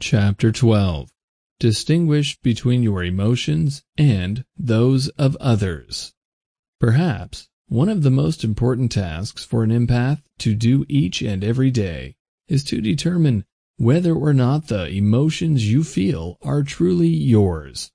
Chapter 12 Distinguish between your emotions and those of others. Perhaps one of the most important tasks for an empath to do each and every day is to determine whether or not the emotions you feel are truly yours.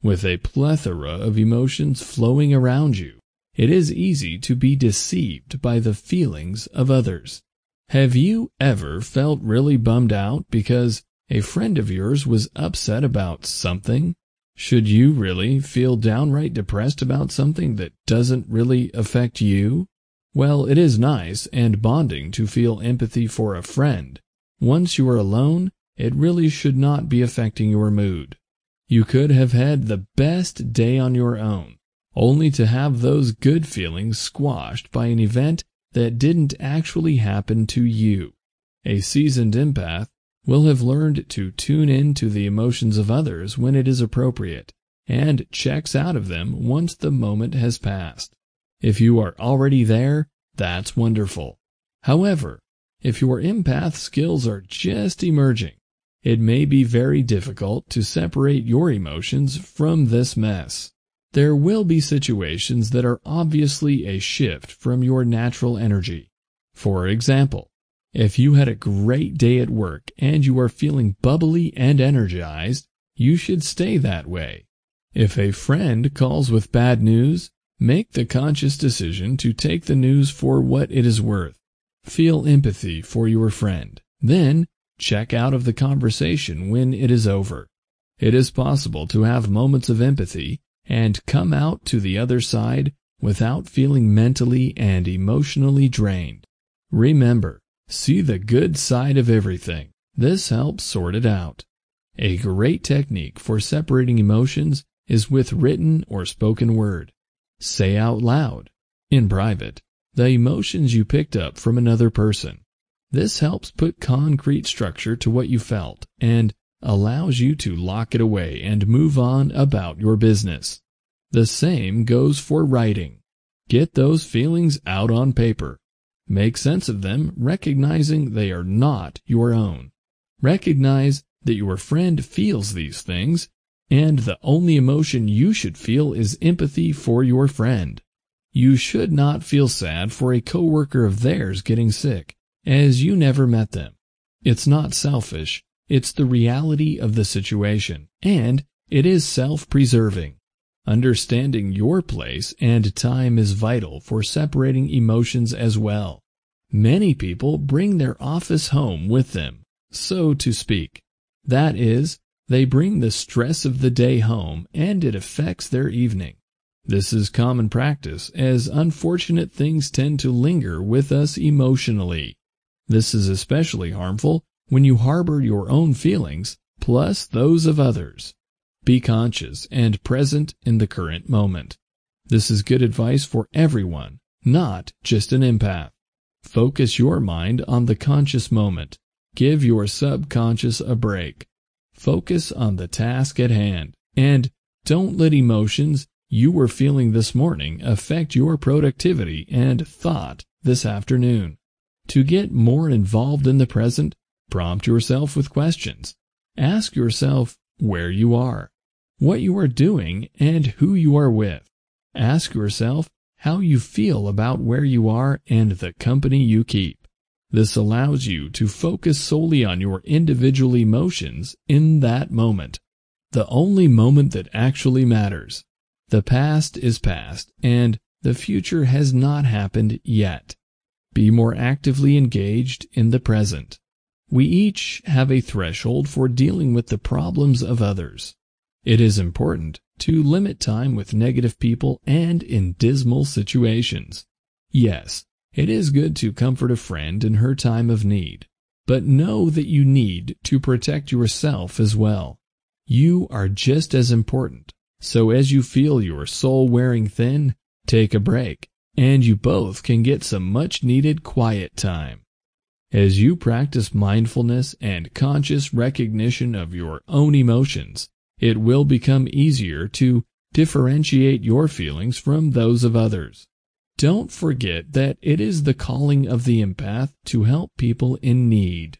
With a plethora of emotions flowing around you, it is easy to be deceived by the feelings of others. Have you ever felt really bummed out because a friend of yours was upset about something? Should you really feel downright depressed about something that doesn't really affect you? Well, it is nice and bonding to feel empathy for a friend. Once you are alone, it really should not be affecting your mood. You could have had the best day on your own, only to have those good feelings squashed by an event that didn't actually happen to you. A seasoned empath will have learned to tune in to the emotions of others when it is appropriate, and checks out of them once the moment has passed. If you are already there, that's wonderful. However, if your empath skills are just emerging, it may be very difficult to separate your emotions from this mess. There will be situations that are obviously a shift from your natural energy. For example, if you had a great day at work and you are feeling bubbly and energized, you should stay that way. If a friend calls with bad news, make the conscious decision to take the news for what it is worth. Feel empathy for your friend. Then, check out of the conversation when it is over. It is possible to have moments of empathy and come out to the other side without feeling mentally and emotionally drained. Remember, See the good side of everything. This helps sort it out. A great technique for separating emotions is with written or spoken word. Say out loud, in private, the emotions you picked up from another person. This helps put concrete structure to what you felt and allows you to lock it away and move on about your business. The same goes for writing. Get those feelings out on paper Make sense of them, recognizing they are not your own. Recognize that your friend feels these things, and the only emotion you should feel is empathy for your friend. You should not feel sad for a coworker of theirs getting sick, as you never met them. It's not selfish, it's the reality of the situation, and it is self-preserving. Understanding your place and time is vital for separating emotions as well. Many people bring their office home with them, so to speak. That is, they bring the stress of the day home and it affects their evening. This is common practice as unfortunate things tend to linger with us emotionally. This is especially harmful when you harbor your own feelings plus those of others. Be conscious and present in the current moment. This is good advice for everyone, not just an empath. Focus your mind on the conscious moment. Give your subconscious a break. Focus on the task at hand. And don't let emotions you were feeling this morning affect your productivity and thought this afternoon. To get more involved in the present, prompt yourself with questions. Ask yourself where you are what you are doing, and who you are with. Ask yourself how you feel about where you are and the company you keep. This allows you to focus solely on your individual emotions in that moment. The only moment that actually matters. The past is past, and the future has not happened yet. Be more actively engaged in the present. We each have a threshold for dealing with the problems of others. It is important to limit time with negative people and in dismal situations. Yes, it is good to comfort a friend in her time of need, but know that you need to protect yourself as well. You are just as important, so as you feel your soul wearing thin, take a break, and you both can get some much needed quiet time. As you practice mindfulness and conscious recognition of your own emotions, it will become easier to differentiate your feelings from those of others. Don't forget that it is the calling of the empath to help people in need.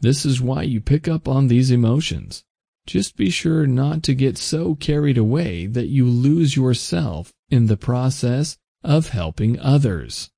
This is why you pick up on these emotions. Just be sure not to get so carried away that you lose yourself in the process of helping others.